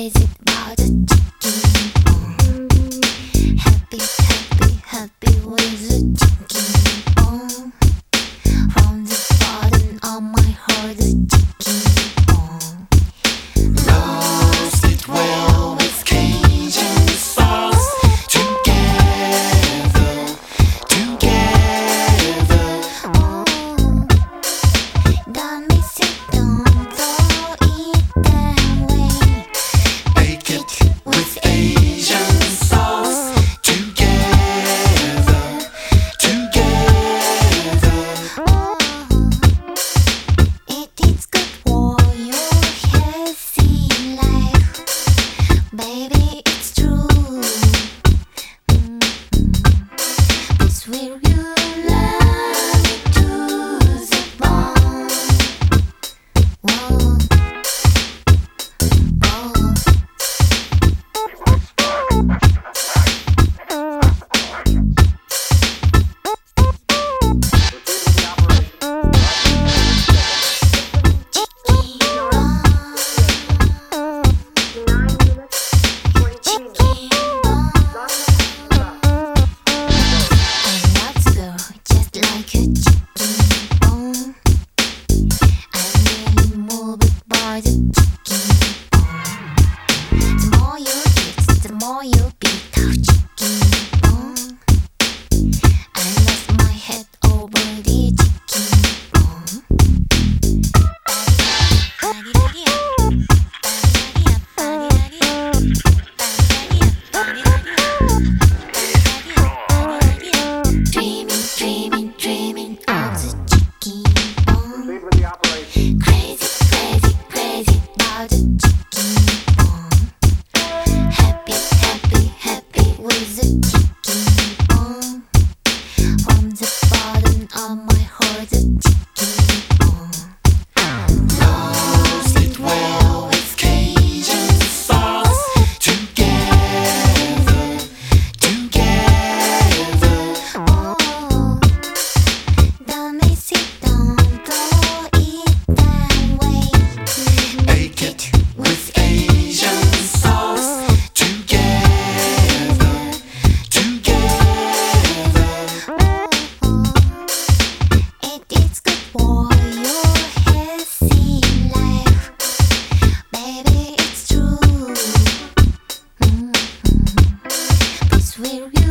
해지 맞았지 couch. where you.